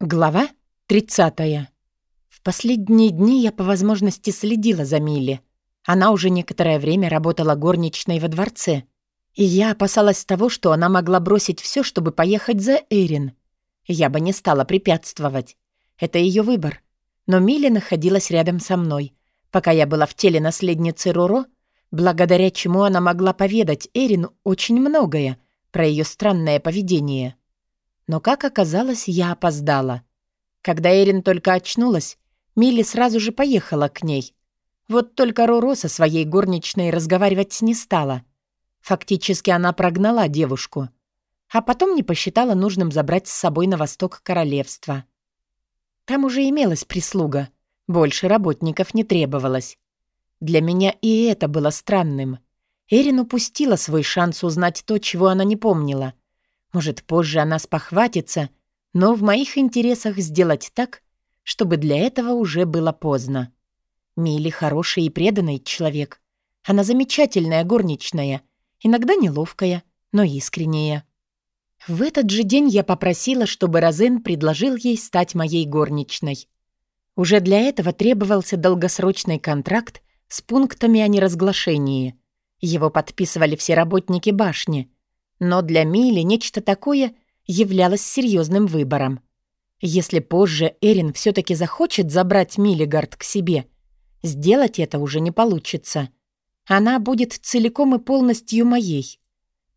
Глава 30. В последние дни я по возможности следила за Милли. Она уже некоторое время работала горничной во дворце. И я опасалась того, что она могла бросить все, чтобы поехать за Эрин. Я бы не стала препятствовать. Это ее выбор. Но Милли находилась рядом со мной, пока я была в теле наследницы Руро, благодаря чему она могла поведать Эрин очень многое про ее странное поведение. Но, как оказалось, я опоздала. Когда Эрин только очнулась, Милли сразу же поехала к ней. Вот только Роро со своей горничной разговаривать не стала. Фактически она прогнала девушку. А потом не посчитала нужным забрать с собой на восток королевства. Там уже имелась прислуга. Больше работников не требовалось. Для меня и это было странным. Эрин упустила свой шанс узнать то, чего она не помнила. Может, позже она спохватится, но в моих интересах сделать так, чтобы для этого уже было поздно. Милли хороший и преданный человек. Она замечательная горничная, иногда неловкая, но искренняя. В этот же день я попросила, чтобы Розен предложил ей стать моей горничной. Уже для этого требовался долгосрочный контракт с пунктами о неразглашении. Его подписывали все работники башни — но для Мили нечто такое являлось серьезным выбором. Если позже Эрин все-таки захочет забрать Миллигард к себе, сделать это уже не получится. Она будет целиком и полностью моей.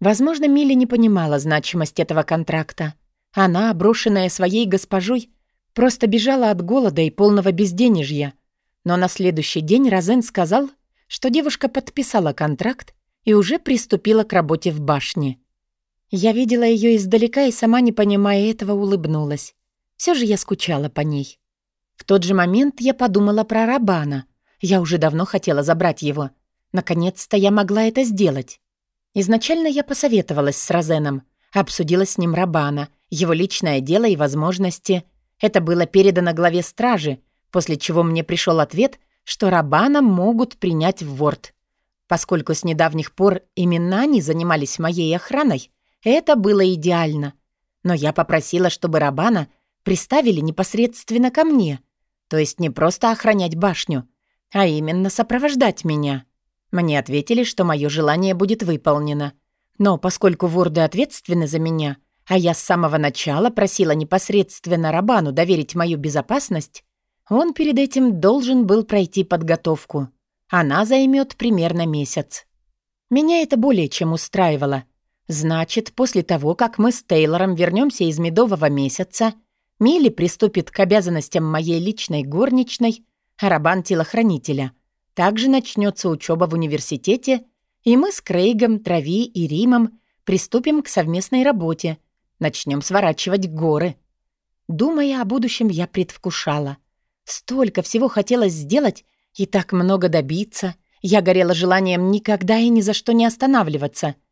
Возможно, Милли не понимала значимость этого контракта. Она, брошенная своей госпожой, просто бежала от голода и полного безденежья. Но на следующий день Розен сказал, что девушка подписала контракт и уже приступила к работе в башне. Я видела ее издалека и сама, не понимая этого, улыбнулась. Все же я скучала по ней. В тот же момент я подумала про Рабана. Я уже давно хотела забрать его. Наконец-то я могла это сделать. Изначально я посоветовалась с Розеном, обсудила с ним Рабана, его личное дело и возможности. Это было передано главе стражи, после чего мне пришел ответ, что Рабана могут принять в Ворд. Поскольку с недавних пор именно они занимались моей охраной, это было идеально. Но я попросила, чтобы Рабана приставили непосредственно ко мне. То есть не просто охранять башню, а именно сопровождать меня. Мне ответили, что мое желание будет выполнено. Но поскольку ворды ответственны за меня, а я с самого начала просила непосредственно Рабану доверить мою безопасность, он перед этим должен был пройти подготовку. Она займет примерно месяц. Меня это более чем устраивало — Значит, после того, как мы с Тейлором вернемся из медового месяца, Милли приступит к обязанностям моей личной горничной, а Рабан — телохранителя. Также начнется учеба в университете, и мы с Крейгом, Трави и Римом приступим к совместной работе, начнем сворачивать горы. Думая о будущем, я предвкушала. Столько всего хотелось сделать и так много добиться. Я горела желанием никогда и ни за что не останавливаться —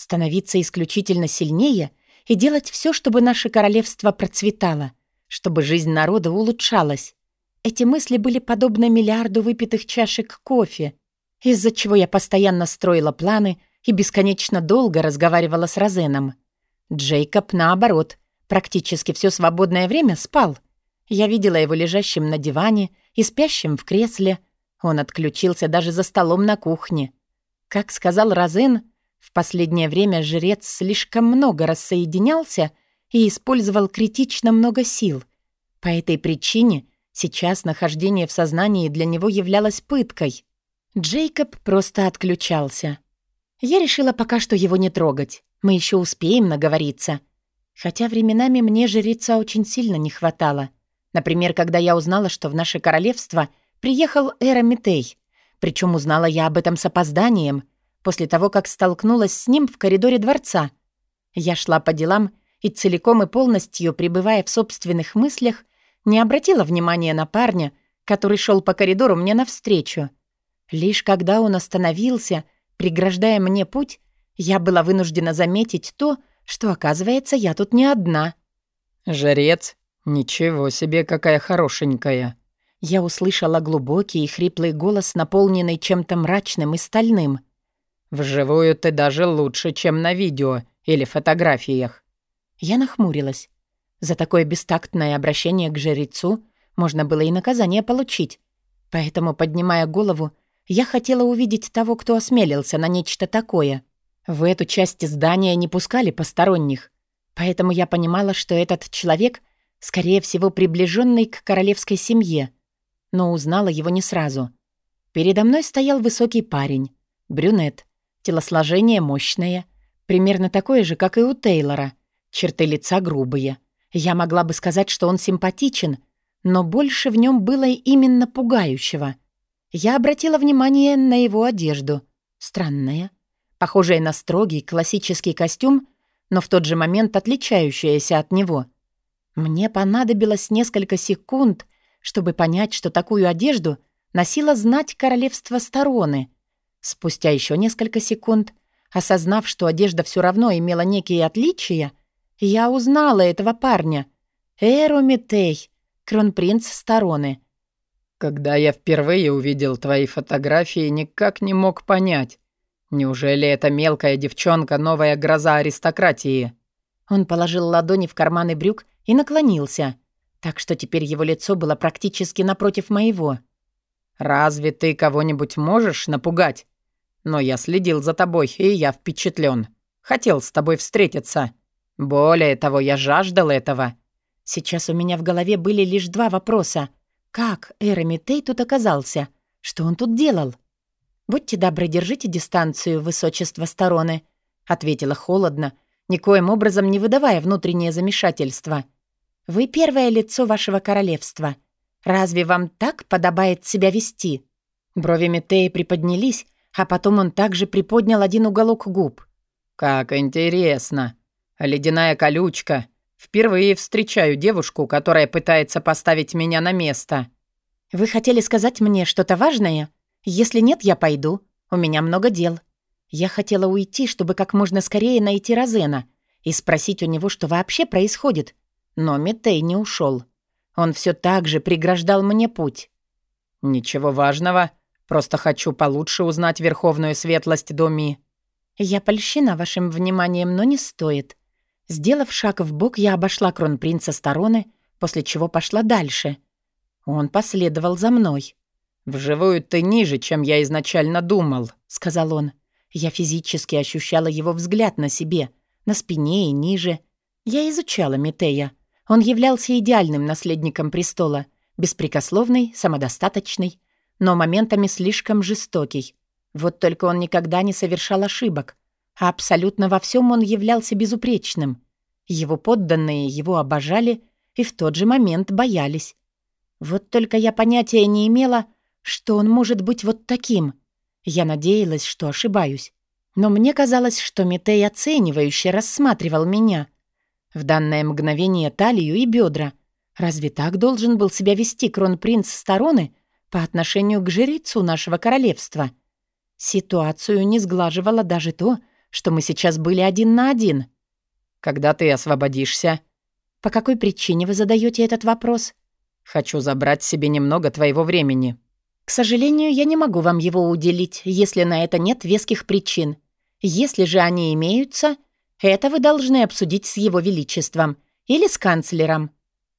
становиться исключительно сильнее и делать все, чтобы наше королевство процветало, чтобы жизнь народа улучшалась. Эти мысли были подобны миллиарду выпитых чашек кофе, из-за чего я постоянно строила планы и бесконечно долго разговаривала с Розеном. Джейкоб, наоборот, практически все свободное время спал. Я видела его лежащим на диване и спящим в кресле. Он отключился даже за столом на кухне. Как сказал Розен, в последнее время жрец слишком много рассоединялся и использовал критично много сил. По этой причине сейчас нахождение в сознании для него являлось пыткой. Джейкоб просто отключался. Я решила пока что его не трогать. Мы еще успеем наговориться. Хотя временами мне жреца очень сильно не хватало. Например, когда я узнала, что в наше королевство приехал Эра Митей. Причем узнала я об этом с опозданием — после того, как столкнулась с ним в коридоре дворца. Я шла по делам и целиком и полностью, пребывая в собственных мыслях, не обратила внимания на парня, который шел по коридору мне навстречу. Лишь когда он остановился, преграждая мне путь, я была вынуждена заметить то, что, оказывается, я тут не одна. «Жрец? Ничего себе, какая хорошенькая!» Я услышала глубокий и хриплый голос, наполненный чем-то мрачным и стальным — «Вживую ты даже лучше, чем на видео или фотографиях». Я нахмурилась. За такое бестактное обращение к жрецу можно было и наказание получить. Поэтому, поднимая голову, я хотела увидеть того, кто осмелился на нечто такое. В эту часть здания не пускали посторонних, поэтому я понимала, что этот человек, скорее всего, приближенный к королевской семье, но узнала его не сразу. Передо мной стоял высокий парень, брюнет, телосложение мощное, примерно такое же, как и у Тейлора, черты лица грубые. Я могла бы сказать, что он симпатичен, но больше в нем было именно пугающего. Я обратила внимание на его одежду. Странная, похожая на строгий классический костюм, но в тот же момент отличающаяся от него. Мне понадобилось несколько секунд, чтобы понять, что такую одежду носила знать королевство Стороны. Спустя еще несколько секунд, осознав, что одежда все равно имела некие отличия, я узнала этого парня. Эру Митей, кронпринц Стороны. Когда я впервые увидел твои фотографии, никак не мог понять, неужели эта мелкая девчонка новая гроза аристократии? Он положил ладони в карманы брюк и наклонился, так что теперь его лицо было практически напротив моего. «Разве ты кого-нибудь можешь напугать? Но я следил за тобой, и я впечатлен. Хотел с тобой встретиться. Более того, я жаждал этого». Сейчас у меня в голове были лишь два вопроса — как Эромитей тут оказался? Что он тут делал? «Будьте добры, держите дистанцию, высочество стороны», — ответила холодно, никоим образом не выдавая внутреннее замешательство. «Вы первое лицо вашего королевства. Разве вам так подобает себя вести?» Брови Метеи приподнялись, а потом он также приподнял один уголок губ. «Как интересно. Ледяная колючка. Впервые встречаю девушку, которая пытается поставить меня на место. Вы хотели сказать мне что-то важное? Если нет, я пойду. У меня много дел. Я хотела уйти, чтобы как можно скорее найти Розена и спросить у него, что вообще происходит. Но Метей не ушел. Он все так же преграждал мне путь. «Ничего важного. Просто хочу получше узнать верховную светлость Доми». «Я польщена вашим вниманием, но не стоит. Сделав шаг в бок, я обошла кронпринца стороны, после чего пошла дальше. Он последовал за мной. «Вживую ты ниже, чем я изначально думал», — сказал он. Я физически ощущала его взгляд на себе, на спине и ниже. Я изучала Метея. Он являлся идеальным наследником престола, беспрекословный, самодостаточный, но моментами слишком жестокий. Вот только он никогда не совершал ошибок, а абсолютно во всем он являлся безупречным. Его подданные его обожали и в тот же момент боялись. Вот только я понятия не имела, что он может быть вот таким. Я надеялась, что ошибаюсь. Но мне казалось, что Метей оценивающе рассматривал меня. В данное мгновение талию и бедра. Разве так должен был себя вести кронпринц Стороны по отношению к жрецу нашего королевства? Ситуацию не сглаживало даже то, что мы сейчас были один на один. Когда ты освободишься? По какой причине вы задаете этот вопрос? Хочу забрать себе немного твоего времени. К сожалению, я не могу вам его уделить, если на это нет веских причин. Если же они имеются, это вы должны обсудить с его величеством или с канцлером.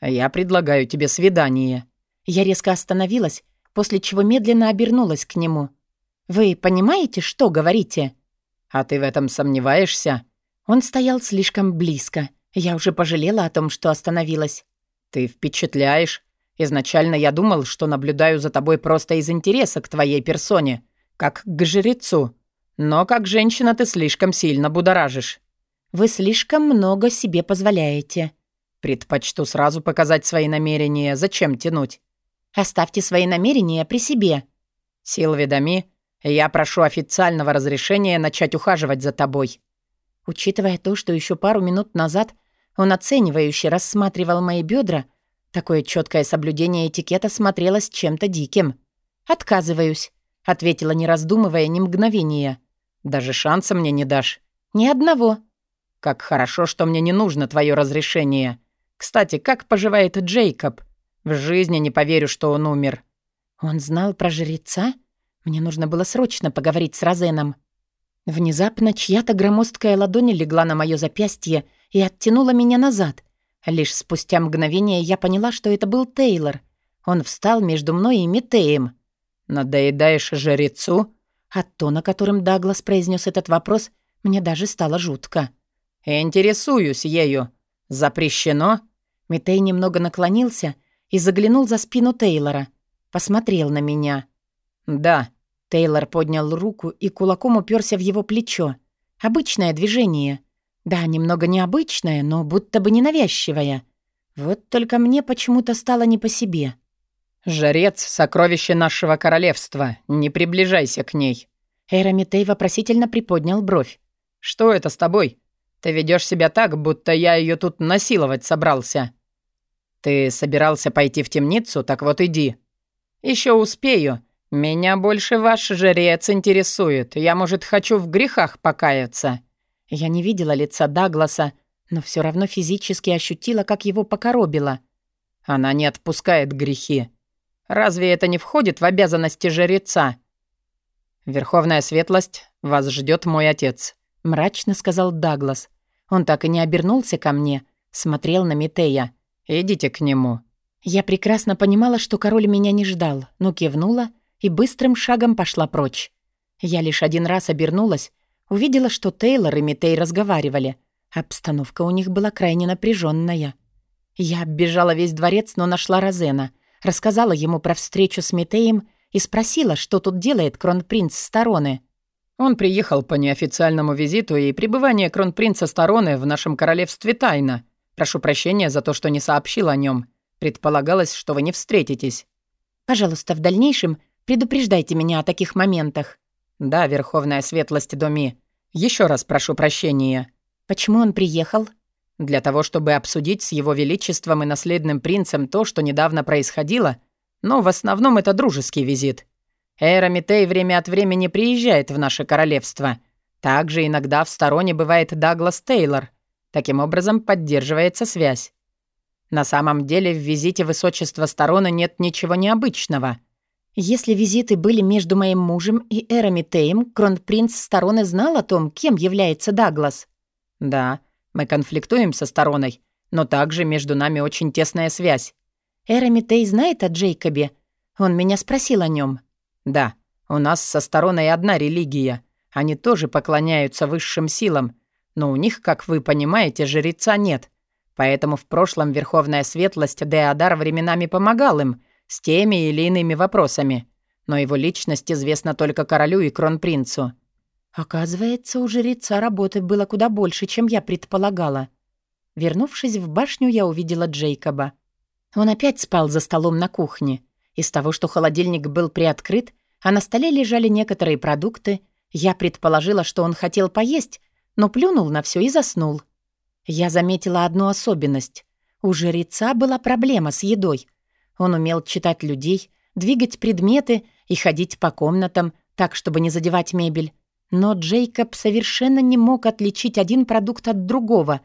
Я предлагаю тебе свидание. Я резко остановилась, после чего медленно обернулась к нему. Вы понимаете, что говорите? «А ты в этом сомневаешься?» Он стоял слишком близко. Я уже пожалела о том, что остановилась. «Ты впечатляешь. Изначально я думал, что наблюдаю за тобой просто из интереса к твоей персоне, как к жрецу. Но как женщина ты слишком сильно будоражишь». «Вы слишком много себе позволяете». «Предпочту сразу показать свои намерения. Зачем тянуть?» «Оставьте свои намерения при себе». «Силви Дами, я прошу официального разрешения начать ухаживать за тобой». Учитывая то, что еще пару минут назад он оценивающе рассматривал мои бедра, такое четкое соблюдение этикета смотрелось чем-то диким. «Отказываюсь», — ответила, не раздумывая ни мгновения. «Даже шанса мне не дашь?» «Ни одного». «Как хорошо, что мне не нужно твое разрешение. Кстати, как поживает Джейкоб? В жизни не поверю, что он умер». «Он знал про жреца?» Мне нужно было срочно поговорить с Розеном. Внезапно чья-то громоздкая ладонь легла на мое запястье и оттянула меня назад. Лишь спустя мгновение я поняла, что это был Тейлор. Он встал между мной и Митеем. «Надоедаешь жрецу?» От тона, которым Даглас произнес этот вопрос, мне даже стало жутко. «Интересуюсь ею. Запрещено?» Митей немного наклонился и заглянул за спину Тейлора. Посмотрел на меня. «Да». Тейлор поднял руку и кулаком уперся в его плечо. Обычное движение. Да, немного необычное, но будто бы ненавязчивое. Вот только мне почему-то стало не по себе. «Жрец — сокровище нашего королевства. Не приближайся к ней». Эрамитей вопросительно приподнял бровь. «Что это с тобой? Ты ведешь себя так, будто я ее тут насиловать собрался». «Ты собирался пойти в темницу? Так вот иди». Еще успею. Меня больше ваш жрец интересует. Я, может, хочу в грехах покаяться». Я не видела лица Дагласа, но все равно физически ощутила, как его покоробило. «Она не отпускает грехи», Разве это не входит в обязанности жреца? Верховная светлость, вас ждет мой отец, мрачно сказал Даглас. Он так и не обернулся ко мне, смотрел на Митея. Идите к нему. Я прекрасно понимала, что король меня не ждал, но кивнула и быстрым шагом пошла прочь. Я лишь один раз обернулась, увидела, что Тейлор и Митей разговаривали. Обстановка у них была крайне напряженная. Я оббежала весь дворец, но нашла Розена — Рассказала ему про встречу с Метеем и спросила, что тут делает кронпринц Стороны. Он приехал по неофициальному визиту, и пребывание кронпринца Стороны в нашем королевстве тайна. Прошу прощения за то, что не сообщил о нем. Предполагалось, что вы не встретитесь. Пожалуйста, в дальнейшем предупреждайте меня о таких моментах. Да, Верховная Светлость Доми. Еще раз прошу прощения. Почему он приехал? Для того, чтобы обсудить с его величеством и наследным принцем то, что недавно происходило, но в основном это дружеский визит. Эра Митей время от времени приезжает в наше королевство. Также иногда в стороне бывает Даглас Тейлор. Таким образом поддерживается связь. На самом деле в визите высочества стороны нет ничего необычного. Если визиты были между моим мужем и Эрамитеем, кронпринц стороны знал о том, кем является Даглас? Да, мы конфликтуем со стороной, но также между нами очень тесная связь. Эрамитей знает о Джейкобе? Он меня спросил о нем. Да, у нас со стороной одна религия. Они тоже поклоняются высшим силам, но у них, как вы понимаете, жреца нет. Поэтому в прошлом Верховная Светлость Деодар временами помогал им с теми или иными вопросами. Но его личность известна только королю и кронпринцу. Оказывается, у жреца работы было куда больше, чем я предполагала. Вернувшись в башню, я увидела Джейкоба. Он опять спал за столом на кухне. Из того, что холодильник был приоткрыт, а на столе лежали некоторые продукты, я предположила, что он хотел поесть, но плюнул на все и заснул. Я заметила одну особенность. У жреца была проблема с едой. Он умел читать людей, двигать предметы и ходить по комнатам, так, чтобы не задевать мебель. Но Джейкоб совершенно не мог отличить один продукт от другого.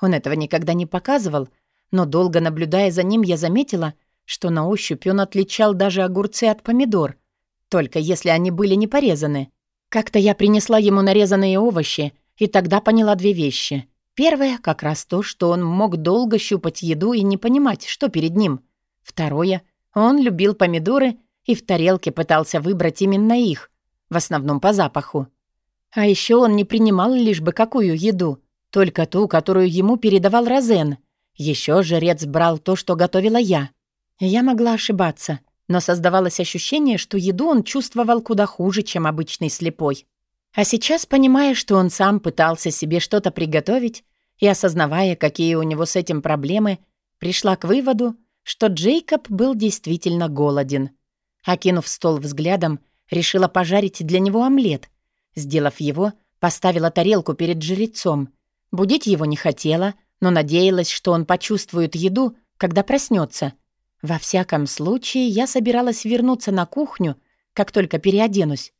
Он этого никогда не показывал, но долго наблюдая за ним, я заметила, что на ощупь он отличал даже огурцы от помидор, только если они были не порезаны. Как-то я принесла ему нарезанные овощи, и тогда поняла две вещи. Первое — как раз то, что он мог долго щупать еду и не понимать, что перед ним. Второе — он любил помидоры и в тарелке пытался выбрать именно их, в основном по запаху. А еще он не принимал лишь бы какую еду, только ту, которую ему передавал Розен. Еще жрец брал то, что готовила я. Я могла ошибаться, но создавалось ощущение, что еду он чувствовал куда хуже, чем обычный слепой. А сейчас, понимая, что он сам пытался себе что-то приготовить, и осознавая, какие у него с этим проблемы, пришла к выводу, что Джейкоб был действительно голоден. Окинув стол взглядом, решила пожарить для него омлет, Сделав его, поставила тарелку перед жрецом. Будить его не хотела, но надеялась, что он почувствует еду, когда проснется. Во всяком случае, я собиралась вернуться на кухню, как только переоденусь.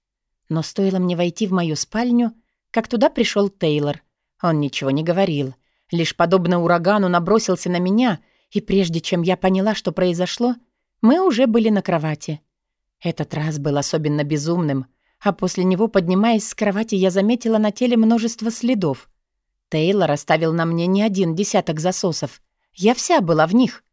Но стоило мне войти в мою спальню, как туда пришел Тейлор. Он ничего не говорил, лишь подобно урагану набросился на меня, и прежде чем я поняла, что произошло, мы уже были на кровати. Этот раз был особенно безумным — а после него, поднимаясь с кровати, я заметила на теле множество следов. Тейлор оставил на мне не один десяток засосов. Я вся была в них.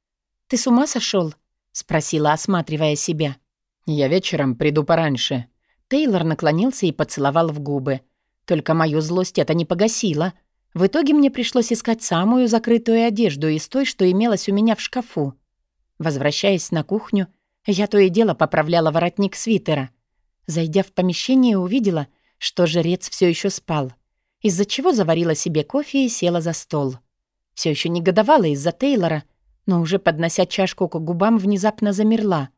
Ты с ума сошел? спросила, осматривая себя. Я вечером приду пораньше. Тейлор наклонился и поцеловал в губы. Только мою злость это не погасило. В итоге мне пришлось искать самую закрытую одежду из той, что имелась у меня в шкафу. Возвращаясь на кухню, я то и дело поправляла воротник свитера. Зайдя в помещение, увидела, что жрец все еще спал, из-за чего заварила себе кофе и села за стол. Все еще негодовала из-за Тейлора, но уже поднося чашку к губам, внезапно замерла.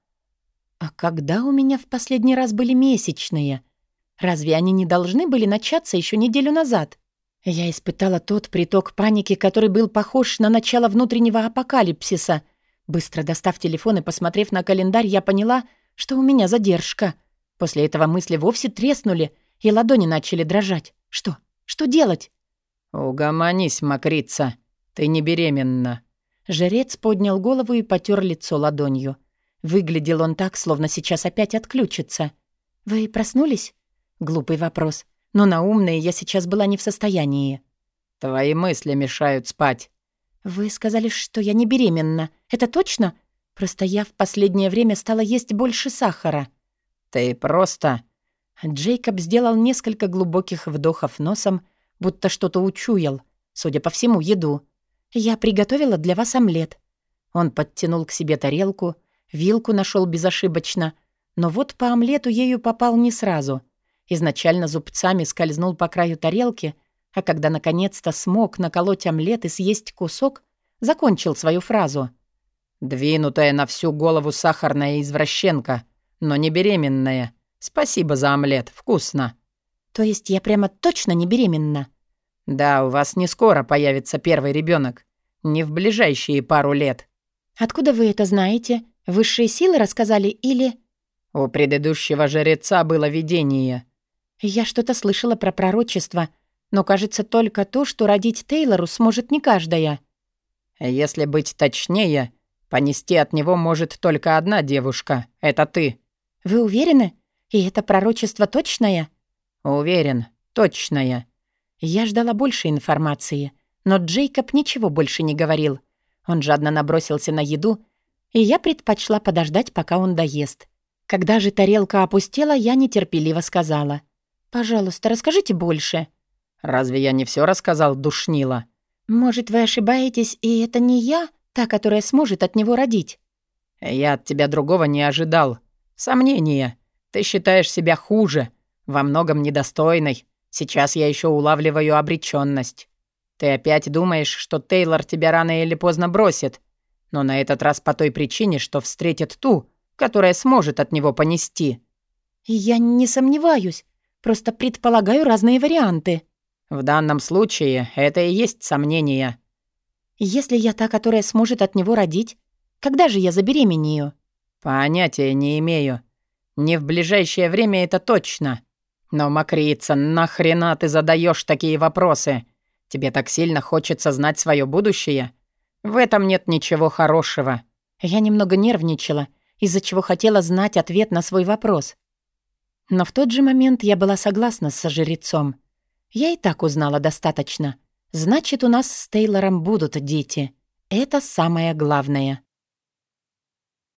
А когда у меня в последний раз были месячные? Разве они не должны были начаться еще неделю назад? Я испытала тот приток паники, который был похож на начало внутреннего апокалипсиса. Быстро достав телефон и посмотрев на календарь, я поняла, что у меня задержка. После этого мысли вовсе треснули, и ладони начали дрожать. Что? Что делать? «Угомонись, мокрица. Ты не беременна». Жрец поднял голову и потер лицо ладонью. Выглядел он так, словно сейчас опять отключится. «Вы проснулись?» Глупый вопрос. Но на умные я сейчас была не в состоянии. «Твои мысли мешают спать». «Вы сказали, что я не беременна. Это точно? Просто я в последнее время стала есть больше сахара». «Ты просто...» Джейкоб сделал несколько глубоких вдохов носом, будто что-то учуял. Судя по всему, еду. «Я приготовила для вас омлет». Он подтянул к себе тарелку, вилку нашел безошибочно, но вот по омлету ею попал не сразу. Изначально зубцами скользнул по краю тарелки, а когда наконец-то смог наколоть омлет и съесть кусок, закончил свою фразу. «Двинутая на всю голову сахарная извращенка», но не беременная. Спасибо за омлет, вкусно». «То есть я прямо точно не беременна?» «Да, у вас не скоро появится первый ребенок, Не в ближайшие пару лет». «Откуда вы это знаете? Высшие силы рассказали или...» «У предыдущего жреца было видение». «Я что-то слышала про пророчество, но кажется только то, что родить Тейлору сможет не каждая». «Если быть точнее, понести от него может только одна девушка. Это ты». «Вы уверены? И это пророчество точное?» «Уверен, точное». Я ждала больше информации, но Джейкоб ничего больше не говорил. Он жадно набросился на еду, и я предпочла подождать, пока он доест. Когда же тарелка опустела, я нетерпеливо сказала. «Пожалуйста, расскажите больше». «Разве я не все рассказал, душнила?» «Может, вы ошибаетесь, и это не я, та, которая сможет от него родить?» «Я от тебя другого не ожидал», Сомнения. Ты считаешь себя хуже, во многом недостойной. Сейчас я еще улавливаю обреченность. Ты опять думаешь, что Тейлор тебя рано или поздно бросит, но на этот раз по той причине, что встретит ту, которая сможет от него понести. Я не сомневаюсь, просто предполагаю разные варианты. В данном случае это и есть сомнение. Если я та, которая сможет от него родить, когда же я забеременею? «Понятия не имею. Не в ближайшее время это точно. Но, Макрица, нахрена ты задаешь такие вопросы? Тебе так сильно хочется знать свое будущее? В этом нет ничего хорошего». Я немного нервничала, из-за чего хотела знать ответ на свой вопрос. Но в тот же момент я была согласна с жрецом. Я и так узнала достаточно. Значит, у нас с Тейлором будут дети. Это самое главное.